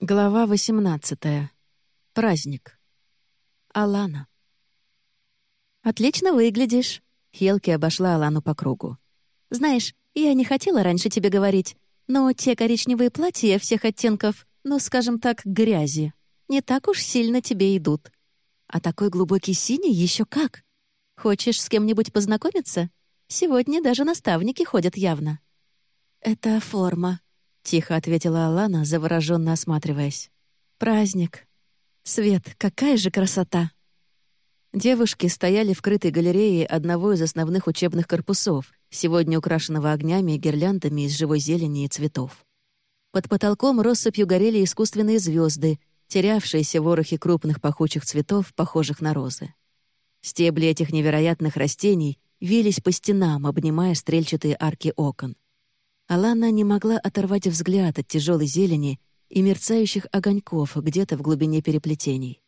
Глава 18. Праздник. Алана. «Отлично выглядишь», — Хелки обошла Алану по кругу. «Знаешь, я не хотела раньше тебе говорить, но те коричневые платья всех оттенков, ну, скажем так, грязи, не так уж сильно тебе идут. А такой глубокий синий еще как. Хочешь с кем-нибудь познакомиться? Сегодня даже наставники ходят явно». «Это форма», Тихо ответила Алана, завороженно осматриваясь. «Праздник. Свет, какая же красота!» Девушки стояли в крытой галерее одного из основных учебных корпусов, сегодня украшенного огнями и гирляндами из живой зелени и цветов. Под потолком россыпью горели искусственные звезды, терявшиеся в ворохе крупных пахучих цветов, похожих на розы. Стебли этих невероятных растений вились по стенам, обнимая стрельчатые арки окон. Алана не могла оторвать взгляд от тяжелой зелени и мерцающих огоньков где-то в глубине переплетений.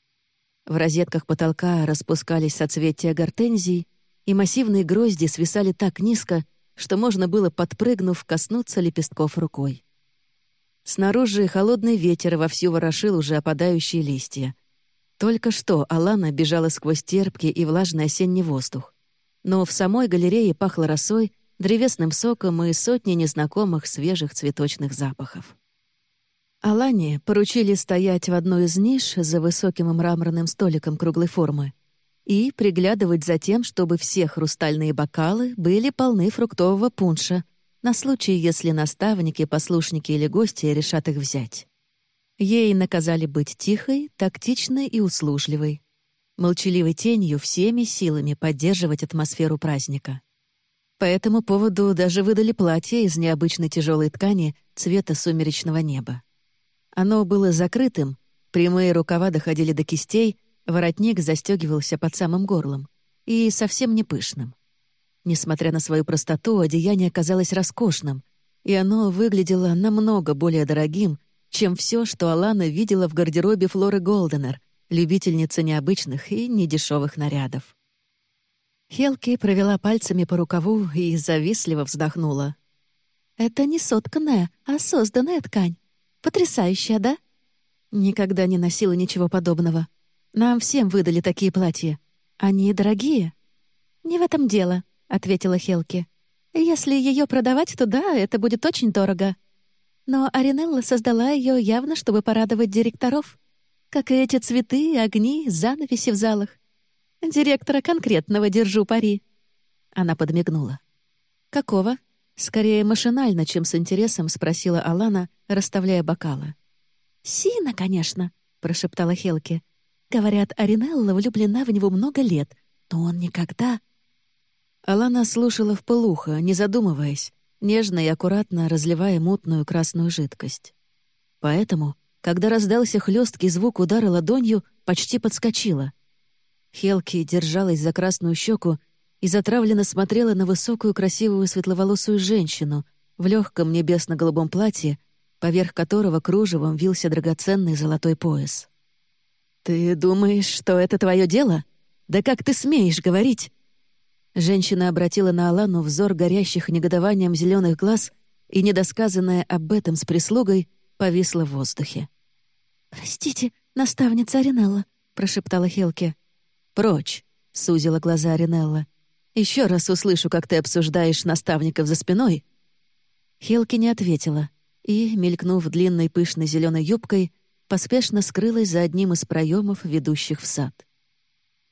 В розетках потолка распускались соцветия гортензий, и массивные грозди свисали так низко, что можно было, подпрыгнув, коснуться лепестков рукой. Снаружи холодный ветер вовсю ворошил уже опадающие листья. Только что Алана бежала сквозь терпкий и влажный осенний воздух. Но в самой галерее пахло росой древесным соком и сотни незнакомых свежих цветочных запахов. Алане поручили стоять в одной из ниш за высоким мраморным столиком круглой формы и приглядывать за тем, чтобы все хрустальные бокалы были полны фруктового пунша на случай, если наставники, послушники или гости решат их взять. Ей наказали быть тихой, тактичной и услужливой, молчаливой тенью всеми силами поддерживать атмосферу праздника. По этому поводу даже выдали платье из необычной тяжелой ткани цвета сумеречного неба. Оно было закрытым, прямые рукава доходили до кистей, воротник застегивался под самым горлом и совсем не пышным. Несмотря на свою простоту, одеяние казалось роскошным, и оно выглядело намного более дорогим, чем все, что Алана видела в гардеробе Флоры Голденер, любительницы необычных и недешевых нарядов. Хелки провела пальцами по рукаву и завистливо вздохнула. «Это не сотканная, а созданная ткань. Потрясающая, да?» «Никогда не носила ничего подобного. Нам всем выдали такие платья. Они дорогие?» «Не в этом дело», — ответила Хелки. «Если ее продавать, то да, это будет очень дорого. Но Аринелла создала ее явно, чтобы порадовать директоров. Как и эти цветы, огни, занавеси в залах. Директора конкретного держу пари». Она подмигнула. «Какого?» Скорее машинально, чем с интересом спросила Алана, расставляя бокалы. «Сина, конечно», — прошептала Хелки. «Говорят, Аринелла влюблена в него много лет, но он никогда...» Алана слушала в полухо, не задумываясь, нежно и аккуратно разливая мутную красную жидкость. Поэтому, когда раздался хлесткий звук удара ладонью, почти подскочила. Хелки держалась за красную щеку и затравленно смотрела на высокую красивую светловолосую женщину в легком небесно-голубом платье, поверх которого кружевом вился драгоценный золотой пояс. «Ты думаешь, что это твое дело? Да как ты смеешь говорить?» Женщина обратила на Алану взор горящих негодованием зеленых глаз, и недосказанная об этом с прислугой повисла в воздухе. «Простите, наставница Аринелла», — прошептала Хелке. «Прочь!» — сузила глаза Аринелла. «Еще раз услышу, как ты обсуждаешь наставников за спиной». Хелки не ответила и, мелькнув длинной пышной зеленой юбкой, поспешно скрылась за одним из проемов, ведущих в сад.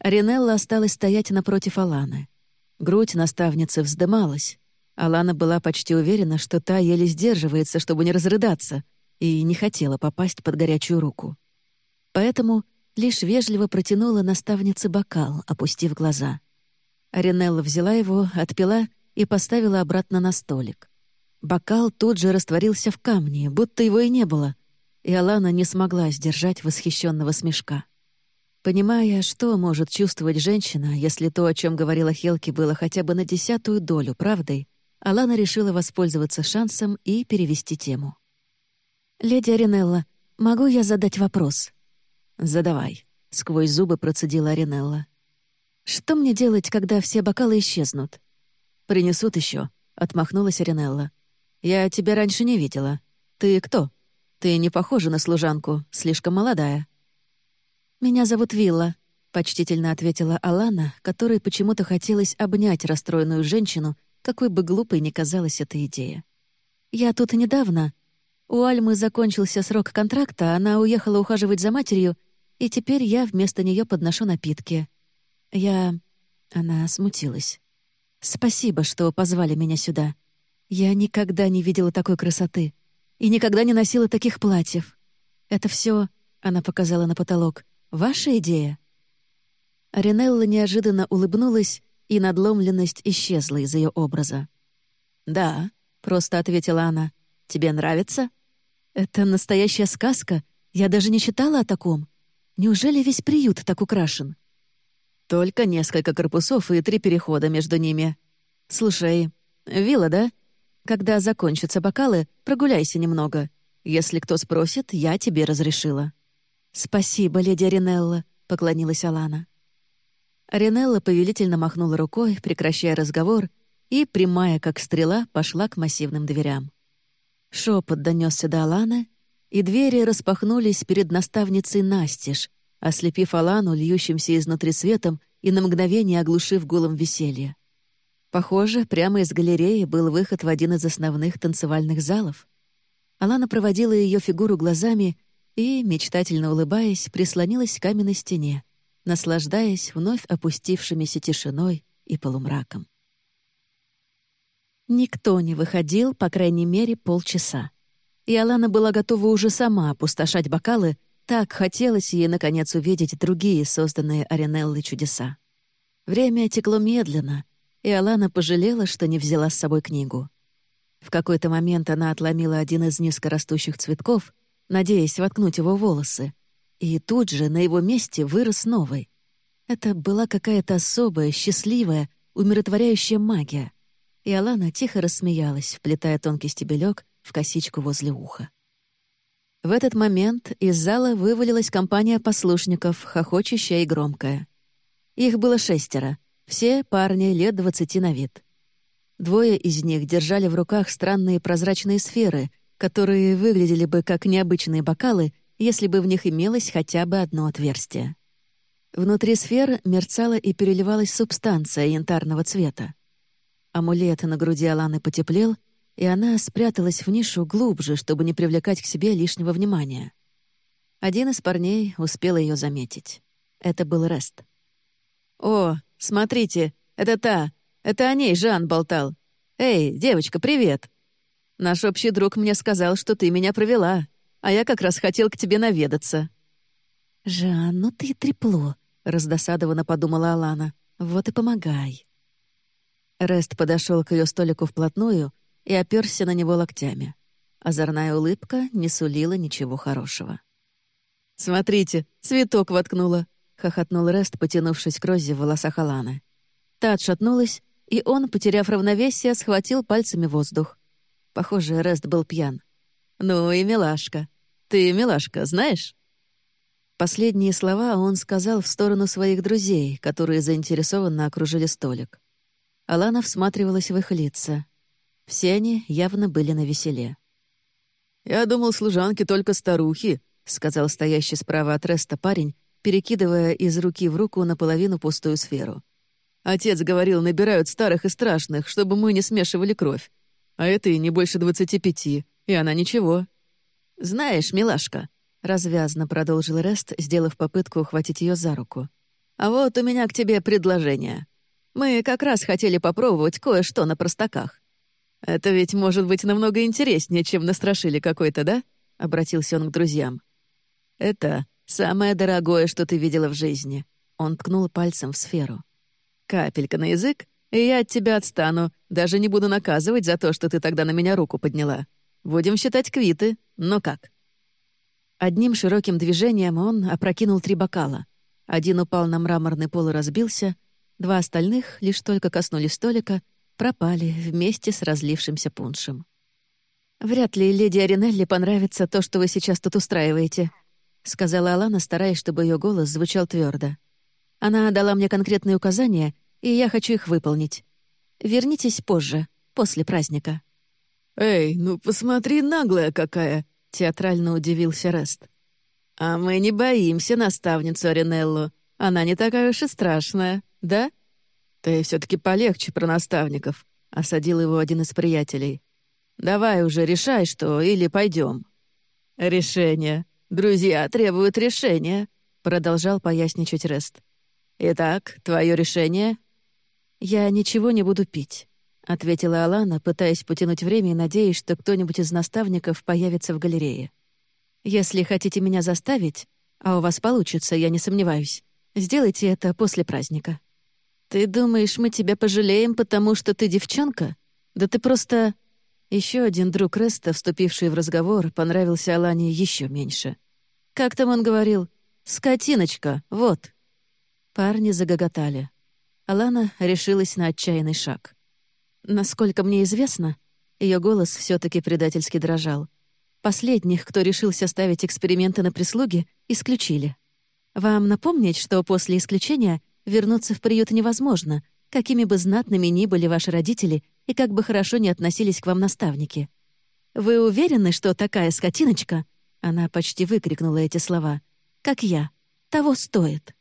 Аринелла осталась стоять напротив Аланы. Грудь наставницы вздымалась. Алана была почти уверена, что та еле сдерживается, чтобы не разрыдаться, и не хотела попасть под горячую руку. Поэтому лишь вежливо протянула наставнице бокал, опустив глаза. Аринелла взяла его, отпила и поставила обратно на столик. Бокал тут же растворился в камне, будто его и не было, и Алана не смогла сдержать восхищенного смешка. Понимая, что может чувствовать женщина, если то, о чем говорила Хелки, было хотя бы на десятую долю правдой, Алана решила воспользоваться шансом и перевести тему. «Леди Аринелла, могу я задать вопрос?» «Задавай», — сквозь зубы процедила Аринелла. «Что мне делать, когда все бокалы исчезнут?» «Принесут еще, отмахнулась Аринелла. «Я тебя раньше не видела. Ты кто? Ты не похожа на служанку, слишком молодая». «Меня зовут Вилла», — почтительно ответила Алана, которой почему-то хотелось обнять расстроенную женщину, какой бы глупой ни казалась эта идея. «Я тут недавно. У Альмы закончился срок контракта, она уехала ухаживать за матерью, и теперь я вместо нее подношу напитки. Я...» Она смутилась. «Спасибо, что позвали меня сюда. Я никогда не видела такой красоты и никогда не носила таких платьев. Это все, она показала на потолок, ваша идея?» Аринелла неожиданно улыбнулась, и надломленность исчезла из ее образа. «Да», — просто ответила она. «Тебе нравится?» «Это настоящая сказка. Я даже не читала о таком. Неужели весь приют так украшен?» «Только несколько корпусов и три перехода между ними. Слушай, вилла, да? Когда закончатся бокалы, прогуляйся немного. Если кто спросит, я тебе разрешила». «Спасибо, леди Аринелла», — поклонилась Алана. Аринелла повелительно махнула рукой, прекращая разговор, и, прямая как стрела, пошла к массивным дверям. Шепот донесся до Аланы, и двери распахнулись перед наставницей Настиж, ослепив Алану льющимся изнутри светом и на мгновение оглушив голым веселье. Похоже, прямо из галереи был выход в один из основных танцевальных залов. Алана проводила ее фигуру глазами и, мечтательно улыбаясь, прислонилась к каменной стене, наслаждаясь вновь опустившимися тишиной и полумраком. Никто не выходил, по крайней мере, полчаса. И Алана была готова уже сама опустошать бокалы, так хотелось ей, наконец, увидеть другие созданные Аринеллой чудеса. Время текло медленно, и Алана пожалела, что не взяла с собой книгу. В какой-то момент она отломила один из низкорастущих цветков, надеясь воткнуть его в волосы, и тут же на его месте вырос новый. Это была какая-то особая, счастливая, умиротворяющая магия. И Алана тихо рассмеялась, вплетая тонкий стебелек в косичку возле уха. В этот момент из зала вывалилась компания послушников, хохочущая и громкая. Их было шестеро, все парни лет двадцати на вид. Двое из них держали в руках странные прозрачные сферы, которые выглядели бы как необычные бокалы, если бы в них имелось хотя бы одно отверстие. Внутри сфер мерцала и переливалась субстанция янтарного цвета. Амулет на груди Аланы потеплел, и она спряталась в нишу глубже, чтобы не привлекать к себе лишнего внимания. Один из парней успел ее заметить. Это был Рест. «О, смотрите, это та! Это о ней Жан болтал! Эй, девочка, привет! Наш общий друг мне сказал, что ты меня провела а я как раз хотел к тебе наведаться». «Жан, ну ты трепло», — раздосадованно подумала Алана. «Вот и помогай». Рест подошел к ее столику вплотную и оперся на него локтями. Озорная улыбка не сулила ничего хорошего. «Смотрите, цветок воткнула!» — хохотнул Рест, потянувшись к Розе в волосах Аланы. Та отшатнулась, и он, потеряв равновесие, схватил пальцами воздух. Похоже, Рест был пьян. «Ну и милашка. Ты, милашка, знаешь?» Последние слова он сказал в сторону своих друзей, которые заинтересованно окружили столик. Алана всматривалась в их лица. Все они явно были на веселе. «Я думал, служанки только старухи», — сказал стоящий справа от Реста парень, перекидывая из руки в руку наполовину пустую сферу. «Отец говорил, набирают старых и страшных, чтобы мы не смешивали кровь. А это и не больше двадцати пяти, и она ничего. «Знаешь, милашка», — развязно продолжил Рест, сделав попытку ухватить ее за руку. «А вот у меня к тебе предложение. Мы как раз хотели попробовать кое-что на простаках. Это ведь может быть намного интереснее, чем настрашили какой-то, да?» — обратился он к друзьям. «Это самое дорогое, что ты видела в жизни». Он ткнул пальцем в сферу. «Капелька на язык, и я от тебя отстану, даже не буду наказывать за то, что ты тогда на меня руку подняла. Будем считать квиты. Но как?» Одним широким движением он опрокинул три бокала. Один упал на мраморный пол и разбился, два остальных, лишь только коснулись столика, пропали вместе с разлившимся пуншем. «Вряд ли леди Аринелли понравится то, что вы сейчас тут устраиваете», — сказала Алана, стараясь, чтобы ее голос звучал твердо. «Она дала мне конкретные указания, и я хочу их выполнить. Вернитесь позже, после праздника». «Эй, ну посмотри, наглая какая!» — театрально удивился Рест. «А мы не боимся наставницу Аринеллу. Она не такая уж и страшная, да?» «Ты все таки полегче про наставников», — осадил его один из приятелей. «Давай уже решай, что, или пойдем. «Решение. Друзья требуют решения», — продолжал поясничать Рест. «Итак, твое решение?» «Я ничего не буду пить», — ответила Алана, пытаясь потянуть время и надеясь, что кто-нибудь из наставников появится в галерее. «Если хотите меня заставить, а у вас получится, я не сомневаюсь, сделайте это после праздника». «Ты думаешь, мы тебя пожалеем, потому что ты девчонка? Да ты просто...» Еще один друг Реста, вступивший в разговор, понравился Алане еще меньше. «Как там он говорил? Скотиночка, вот!» Парни загоготали. Алана решилась на отчаянный шаг. Насколько мне известно, ее голос все таки предательски дрожал. Последних, кто решился ставить эксперименты на прислуге, исключили. Вам напомнить, что после исключения вернуться в приют невозможно, какими бы знатными ни были ваши родители и как бы хорошо не относились к вам наставники. Вы уверены, что такая скотиночка, она почти выкрикнула эти слова, как я, того стоит?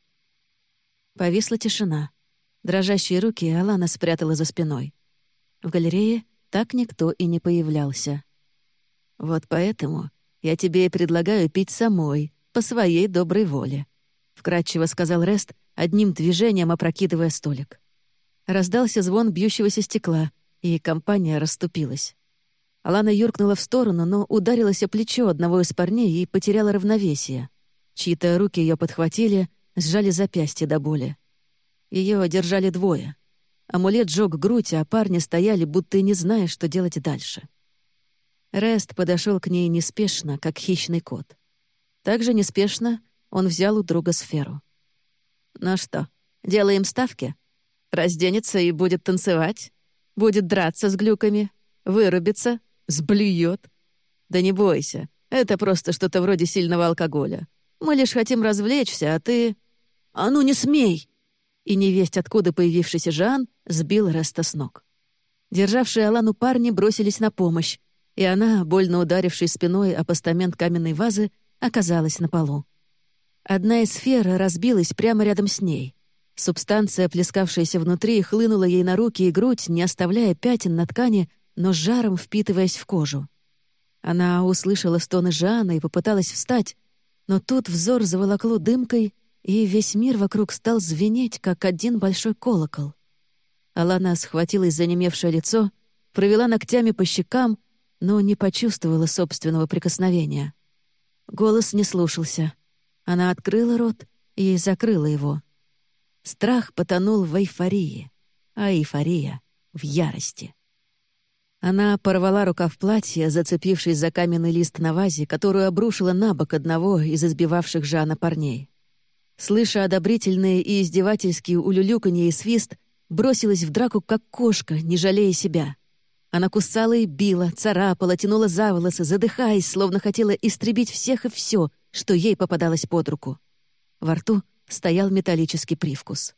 Повисла тишина. Дрожащие руки Алана спрятала за спиной. В галерее так никто и не появлялся. «Вот поэтому я тебе и предлагаю пить самой, по своей доброй воле», — вкратчиво сказал Рест, одним движением опрокидывая столик. Раздался звон бьющегося стекла, и компания расступилась. Алана юркнула в сторону, но ударилась о плечо одного из парней и потеряла равновесие. Чьи-то руки ее подхватили, сжали запястье до боли. Ее одержали двое. Амулет жёг грудь, а парни стояли, будто и не зная, что делать дальше. Рест подошел к ней неспешно, как хищный кот. Также неспешно он взял у друга сферу. «Ну что, делаем ставки?» Разденется и будет танцевать. Будет драться с глюками. Вырубится. Сблюет. Да не бойся. Это просто что-то вроде сильного алкоголя. Мы лишь хотим развлечься, а ты... А ну не смей!» И невесть, откуда появившийся Жан, сбил Реста с ног. Державшие Алану парни бросились на помощь, и она, больно ударившись спиной о постамент каменной вазы, оказалась на полу. Одна из сфер разбилась прямо рядом с ней. Субстанция, плескавшаяся внутри, хлынула ей на руки и грудь, не оставляя пятен на ткани, но с жаром впитываясь в кожу. Она услышала стоны Жана и попыталась встать, но тут взор заволокло дымкой, и весь мир вокруг стал звенеть, как один большой колокол. Алана схватилась за немевшее лицо, провела ногтями по щекам, но не почувствовала собственного прикосновения. Голос не слушался. Она открыла рот и закрыла его. Страх потонул в эйфории, а эйфория — в ярости. Она порвала рукав платья, зацепившись за каменный лист на вазе, которую обрушила на бок одного из избивавших Жана парней. Слыша одобрительные и издевательские улюлюканье и свист, бросилась в драку, как кошка, не жалея себя. Она кусала и била, царапала, тянула за волосы, задыхаясь, словно хотела истребить всех и все, что ей попадалось под руку. Во рту — стоял металлический привкус.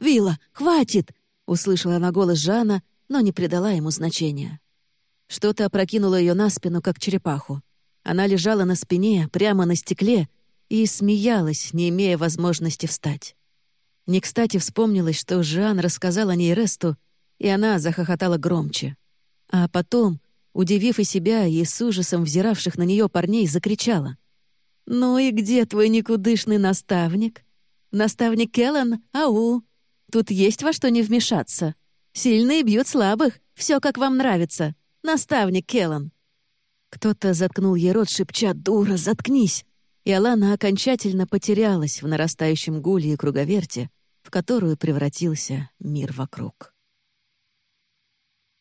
«Вилла, хватит!» — услышала она голос Жана, но не придала ему значения. Что-то опрокинуло ее на спину, как черепаху. Она лежала на спине, прямо на стекле, и смеялась, не имея возможности встать. Не кстати вспомнилось, что Жан рассказал о ней Ресту, и она захохотала громче. А потом, удивив и себя, и с ужасом взиравших на нее парней, закричала. «Ну и где твой никудышный наставник? Наставник Келлан? Ау! Тут есть во что не вмешаться. Сильные бьют слабых, все как вам нравится. Наставник Келлан!» Кто-то заткнул ей рот, шепча «Дура, заткнись!» И Алана окончательно потерялась в нарастающем гуле и круговерте, в которую превратился мир вокруг.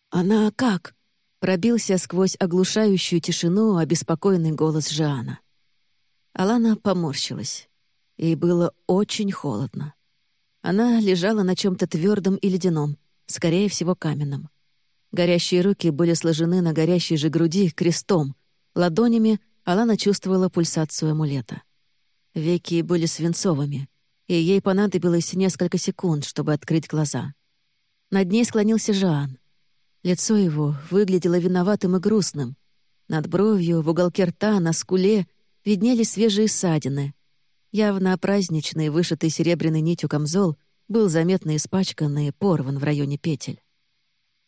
«Она как?» — пробился сквозь оглушающую тишину обеспокоенный голос Жана. Алана поморщилась. Ей было очень холодно. Она лежала на чем то твердом и ледяном, скорее всего, каменном. Горящие руки были сложены на горящей же груди крестом. Ладонями Алана чувствовала пульсацию амулета. Веки были свинцовыми, и ей понадобилось несколько секунд, чтобы открыть глаза. Над ней склонился Жан. Лицо его выглядело виноватым и грустным. Над бровью, в уголке рта, на скуле виднелись свежие ссадины. Явно праздничный, вышитый серебряной нитью камзол был заметно испачкан и порван в районе петель.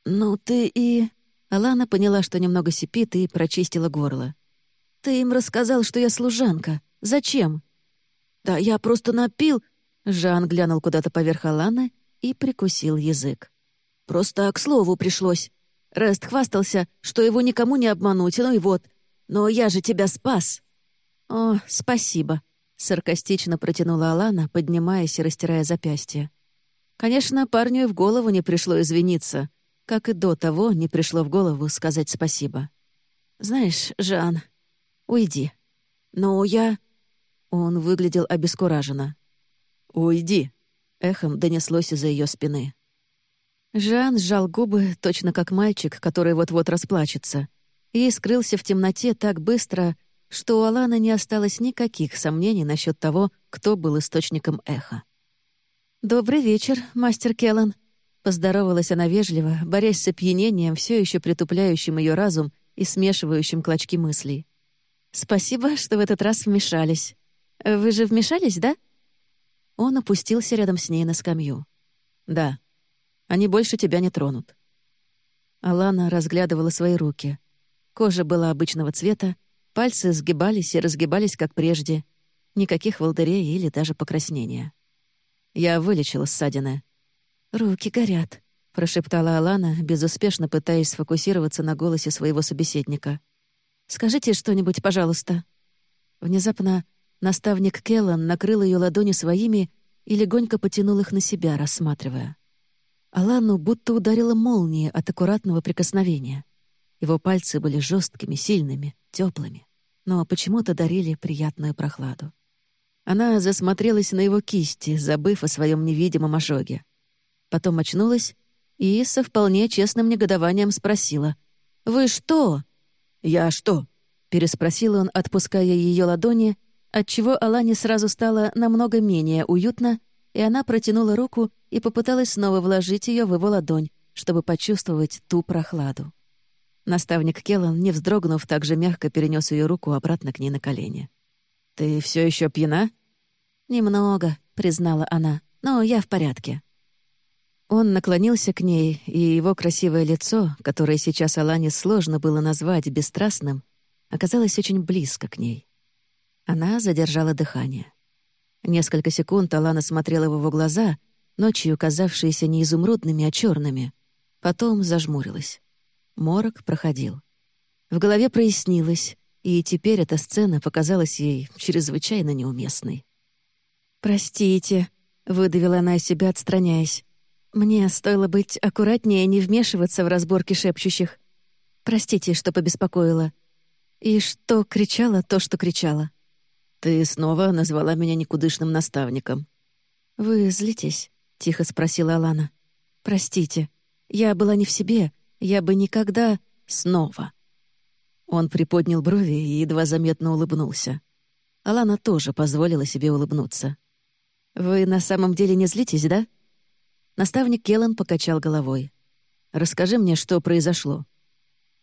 «Ну ты и...» Алана поняла, что немного сипит, и прочистила горло. «Ты им рассказал, что я служанка. Зачем?» «Да я просто напил...» Жан глянул куда-то поверх Аланы и прикусил язык. «Просто к слову пришлось. Рест хвастался, что его никому не обмануть, ну и вот. Но я же тебя спас!» «О, спасибо», — саркастично протянула Алана, поднимаясь и растирая запястье. Конечно, парню и в голову не пришло извиниться, как и до того не пришло в голову сказать спасибо. «Знаешь, Жан, уйди. Но я...» Он выглядел обескураженно. «Уйди», — эхом донеслось из-за ее спины. Жан сжал губы, точно как мальчик, который вот-вот расплачется, и скрылся в темноте так быстро, что у Алана не осталось никаких сомнений насчет того, кто был источником эха. «Добрый вечер, мастер Келлан», — поздоровалась она вежливо, борясь с опьянением, все еще притупляющим ее разум и смешивающим клочки мыслей. «Спасибо, что в этот раз вмешались. Вы же вмешались, да?» Он опустился рядом с ней на скамью. «Да», они больше тебя не тронут». Алана разглядывала свои руки. Кожа была обычного цвета, пальцы сгибались и разгибались, как прежде. Никаких волдырей или даже покраснения. Я вылечила ссадины. «Руки горят», — прошептала Алана, безуспешно пытаясь сфокусироваться на голосе своего собеседника. «Скажите что-нибудь, пожалуйста». Внезапно наставник Келлан накрыл ее ладони своими и легонько потянул их на себя, рассматривая. Алану будто ударила молния от аккуратного прикосновения. Его пальцы были жесткими, сильными, теплыми, но почему-то дарили приятную прохладу. Она засмотрелась на его кисти, забыв о своем невидимом ожоге. Потом очнулась и со вполне честным негодованием спросила. «Вы что?» «Я что?» — переспросил он, отпуская ее ладони, отчего Алане сразу стало намного менее уютно и она протянула руку и попыталась снова вложить ее в его ладонь, чтобы почувствовать ту прохладу. Наставник Келлан, не вздрогнув, также мягко перенес ее руку обратно к ней на колени. «Ты все еще пьяна?» «Немного», — признала она, — «но я в порядке». Он наклонился к ней, и его красивое лицо, которое сейчас Алане сложно было назвать бесстрастным, оказалось очень близко к ней. Она задержала дыхание. Несколько секунд Алана смотрела в его глаза, ночью казавшиеся не изумрудными, а черными. Потом зажмурилась. Морок проходил. В голове прояснилось, и теперь эта сцена показалась ей чрезвычайно неуместной. «Простите», — выдавила она из себя, отстраняясь. «Мне стоило быть аккуратнее и не вмешиваться в разборки шепчущих. Простите, что побеспокоила. И что кричала то, что кричала. «Ты снова назвала меня никудышным наставником». «Вы злитесь?» — тихо спросила Алана. «Простите, я была не в себе, я бы никогда... снова». Он приподнял брови и едва заметно улыбнулся. Алана тоже позволила себе улыбнуться. «Вы на самом деле не злитесь, да?» Наставник Келлан покачал головой. «Расскажи мне, что произошло».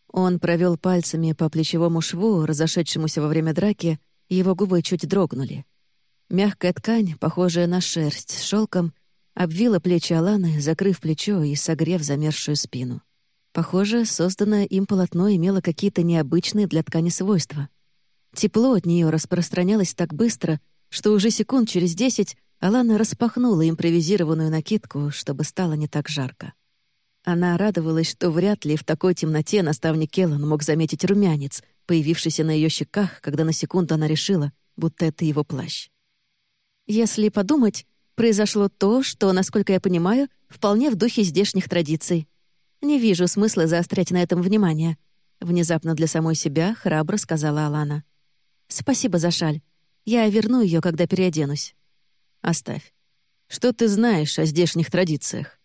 Он провел пальцами по плечевому шву, разошедшемуся во время драки, его губы чуть дрогнули. Мягкая ткань, похожая на шерсть, с шелком, обвила плечи Аланы, закрыв плечо и согрев замерзшую спину. Похоже, созданное им полотно имело какие-то необычные для ткани свойства. Тепло от нее распространялось так быстро, что уже секунд через десять Алана распахнула импровизированную накидку, чтобы стало не так жарко. Она радовалась, что вряд ли в такой темноте наставник Келлан мог заметить румянец, появившийся на ее щеках, когда на секунду она решила, будто это его плащ. Если подумать, произошло то, что, насколько я понимаю, вполне в духе здешних традиций. Не вижу смысла заострять на этом внимание. Внезапно для самой себя храбро сказала Алана. «Спасибо за шаль. Я верну ее, когда переоденусь». «Оставь. Что ты знаешь о здешних традициях?»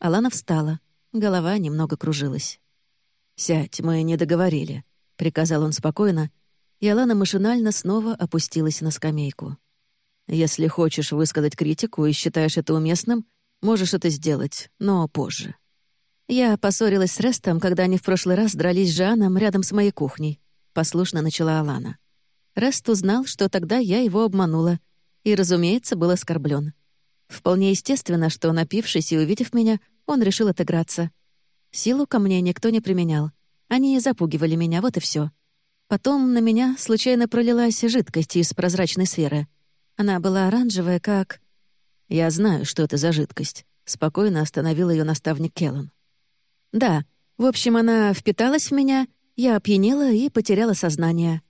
Алана встала. Голова немного кружилась. «Сядь, мы не договорили. — приказал он спокойно, и Алана машинально снова опустилась на скамейку. «Если хочешь высказать критику и считаешь это уместным, можешь это сделать, но позже». Я поссорилась с Рестом, когда они в прошлый раз дрались с Жаном рядом с моей кухней. Послушно начала Алана. Рест узнал, что тогда я его обманула, и, разумеется, был оскорблен. Вполне естественно, что, напившись и увидев меня, он решил отыграться. Силу ко мне никто не применял. Они запугивали меня, вот и все. Потом на меня случайно пролилась жидкость из прозрачной сферы. Она была оранжевая, как... «Я знаю, что это за жидкость», — спокойно остановил ее наставник Келлан. «Да, в общем, она впиталась в меня, я опьянела и потеряла сознание.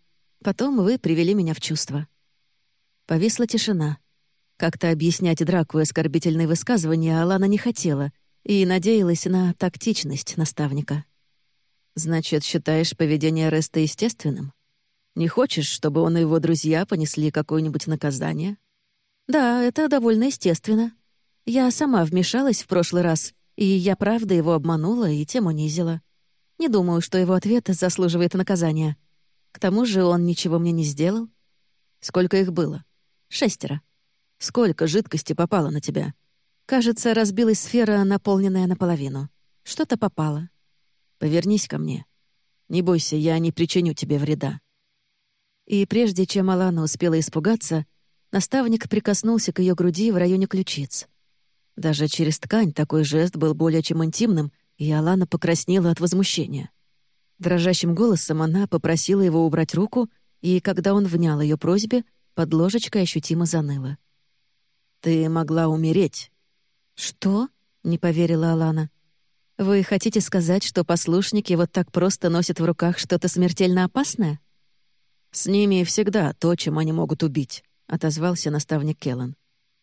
Потом вы привели меня в чувство». Повисла тишина. Как-то объяснять драку и оскорбительные высказывания Алана не хотела и надеялась на тактичность наставника. «Значит, считаешь поведение Реста естественным? Не хочешь, чтобы он и его друзья понесли какое-нибудь наказание?» «Да, это довольно естественно. Я сама вмешалась в прошлый раз, и я правда его обманула и тем унизила. Не думаю, что его ответ заслуживает наказания. К тому же он ничего мне не сделал. Сколько их было? Шестеро. Сколько жидкости попало на тебя? Кажется, разбилась сфера, наполненная наполовину. Что-то попало. Повернись ко мне. Не бойся, я не причиню тебе вреда. И прежде чем Алана успела испугаться, наставник прикоснулся к ее груди в районе ключиц. Даже через ткань такой жест был более чем интимным, и Алана покраснела от возмущения. Дрожащим голосом она попросила его убрать руку, и когда он внял ее просьбе, под ложечкой ощутимо заныло. «Ты могла умереть». «Что?» — не поверила Алана. «Вы хотите сказать, что послушники вот так просто носят в руках что-то смертельно опасное?» «С ними всегда то, чем они могут убить», — отозвался наставник Келлан.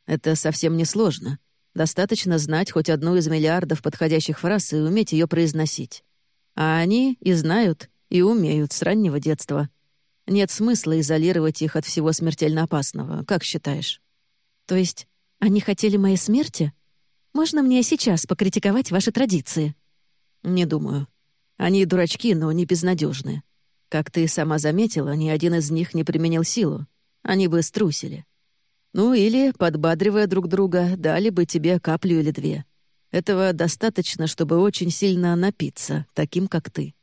«Это совсем не сложно. Достаточно знать хоть одну из миллиардов подходящих фраз и уметь ее произносить. А они и знают, и умеют с раннего детства. Нет смысла изолировать их от всего смертельно опасного, как считаешь? То есть они хотели моей смерти? Можно мне сейчас покритиковать ваши традиции? Не думаю. Они дурачки, но не безнадежны. Как ты сама заметила, ни один из них не применил силу. Они бы струсили. Ну или, подбадривая друг друга, дали бы тебе каплю или две. Этого достаточно, чтобы очень сильно напиться, таким как ты».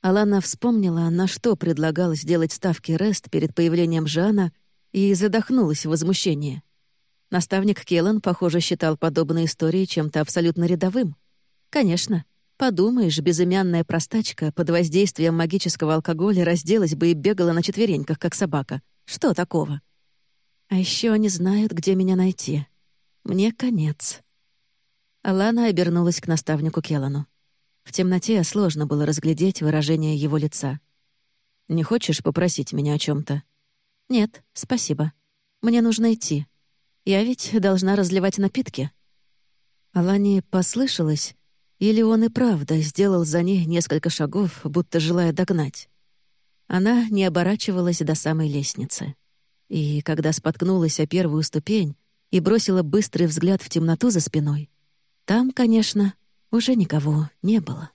Алана вспомнила, на что предлагал сделать ставки Рест перед появлением Жана, и задохнулась в возмущении. Наставник Келлан, похоже, считал подобные истории чем-то абсолютно рядовым. Конечно, подумаешь, безымянная простачка под воздействием магического алкоголя разделась бы и бегала на четвереньках, как собака. Что такого? А еще они знают, где меня найти. Мне конец. Алана обернулась к наставнику Келану. В темноте сложно было разглядеть выражение его лица. «Не хочешь попросить меня о чем то «Нет, спасибо. Мне нужно идти. Я ведь должна разливать напитки». Алане послышалось, или он и правда сделал за ней несколько шагов, будто желая догнать. Она не оборачивалась до самой лестницы. И когда споткнулась о первую ступень и бросила быстрый взгляд в темноту за спиной, там, конечно, уже никого не было.